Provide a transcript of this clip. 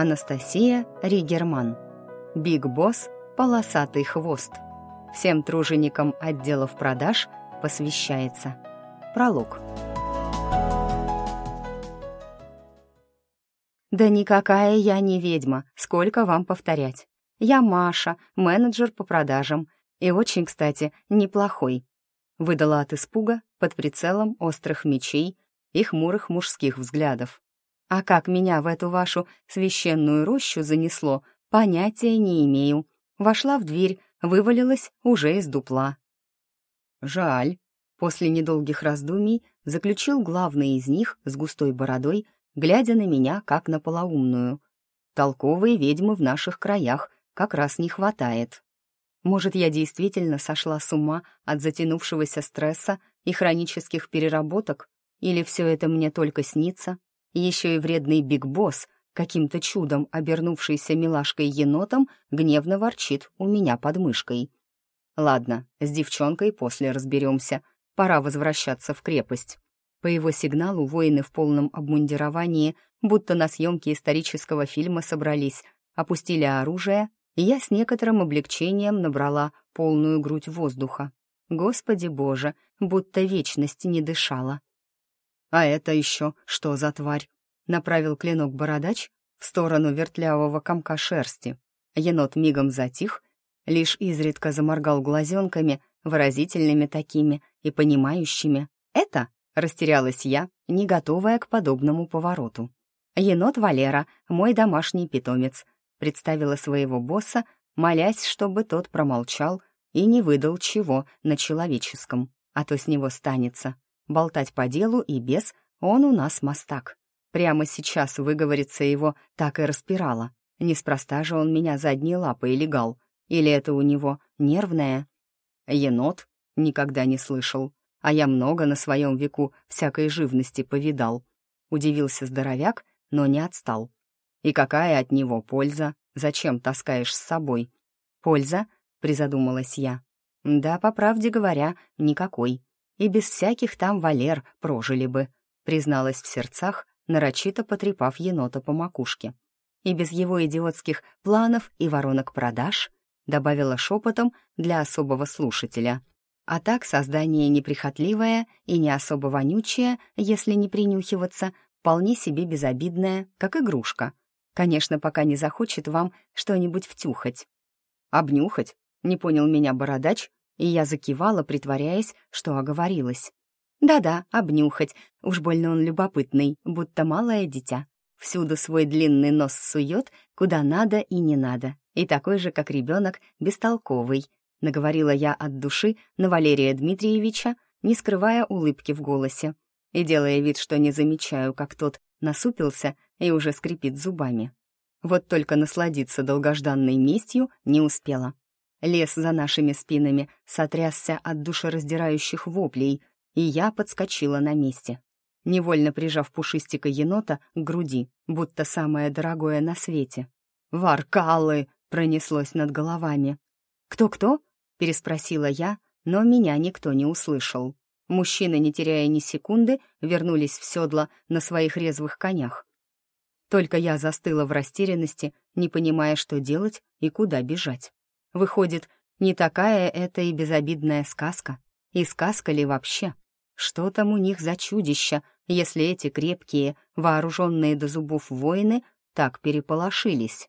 Анастасия Ригерман. Биг Босс «Полосатый хвост». Всем труженикам отделов продаж посвящается. Пролог. «Да никакая я не ведьма, сколько вам повторять. Я Маша, менеджер по продажам, и очень, кстати, неплохой». Выдала от испуга под прицелом острых мечей и хмурых мужских взглядов. А как меня в эту вашу священную рощу занесло, понятия не имею. Вошла в дверь, вывалилась уже из дупла. «Жаль», — после недолгих раздумий заключил главный из них с густой бородой, глядя на меня, как на полоумную. «Толковые ведьмы в наших краях как раз не хватает». Может, я действительно сошла с ума от затянувшегося стресса и хронических переработок? Или все это мне только снится? Еще и вредный Биг Босс, каким-то чудом обернувшийся милашкой-енотом, гневно ворчит у меня под мышкой. Ладно, с девчонкой после разберемся. Пора возвращаться в крепость. По его сигналу воины в полном обмундировании, будто на съемке исторического фильма собрались, опустили оружие, и я с некоторым облегчением набрала полную грудь воздуха. Господи боже, будто вечность не дышала. «А это еще что за тварь?» — направил клинок бородач в сторону вертлявого комка шерсти. Енот мигом затих, лишь изредка заморгал глазенками, выразительными такими и понимающими. «Это?» — растерялась я, не готовая к подобному повороту. «Енот Валера, мой домашний питомец», — представила своего босса, молясь, чтобы тот промолчал и не выдал чего на человеческом, а то с него станется. Болтать по делу и без, он у нас мастак. Прямо сейчас выговориться его так и распирало. Неспроста же он меня задней лапой легал. Или это у него нервное? Енот? Никогда не слышал. А я много на своем веку всякой живности повидал. Удивился здоровяк, но не отстал. И какая от него польза? Зачем таскаешь с собой? Польза? Призадумалась я. Да, по правде говоря, никакой и без всяких там валер прожили бы», призналась в сердцах, нарочито потрепав енота по макушке. «И без его идиотских планов и воронок продаж», добавила шепотом для особого слушателя. А так создание неприхотливое и не особо вонючее, если не принюхиваться, вполне себе безобидное, как игрушка. Конечно, пока не захочет вам что-нибудь втюхать. «Обнюхать?» — не понял меня бородач, и я закивала, притворяясь, что оговорилась. Да-да, обнюхать, уж больно он любопытный, будто малое дитя. Всюду свой длинный нос сует, куда надо и не надо, и такой же, как ребенок, бестолковый. Наговорила я от души на Валерия Дмитриевича, не скрывая улыбки в голосе, и делая вид, что не замечаю, как тот насупился и уже скрипит зубами. Вот только насладиться долгожданной местью не успела. Лес за нашими спинами сотрясся от душераздирающих воплей, и я подскочила на месте, невольно прижав пушистика енота к груди, будто самое дорогое на свете. «Варкалы!» — пронеслось над головами. «Кто-кто?» — переспросила я, но меня никто не услышал. Мужчины, не теряя ни секунды, вернулись в седло на своих резвых конях. Только я застыла в растерянности, не понимая, что делать и куда бежать. Выходит, не такая это и безобидная сказка. И сказка ли вообще? Что там у них за чудища, если эти крепкие, вооруженные до зубов воины так переполошились?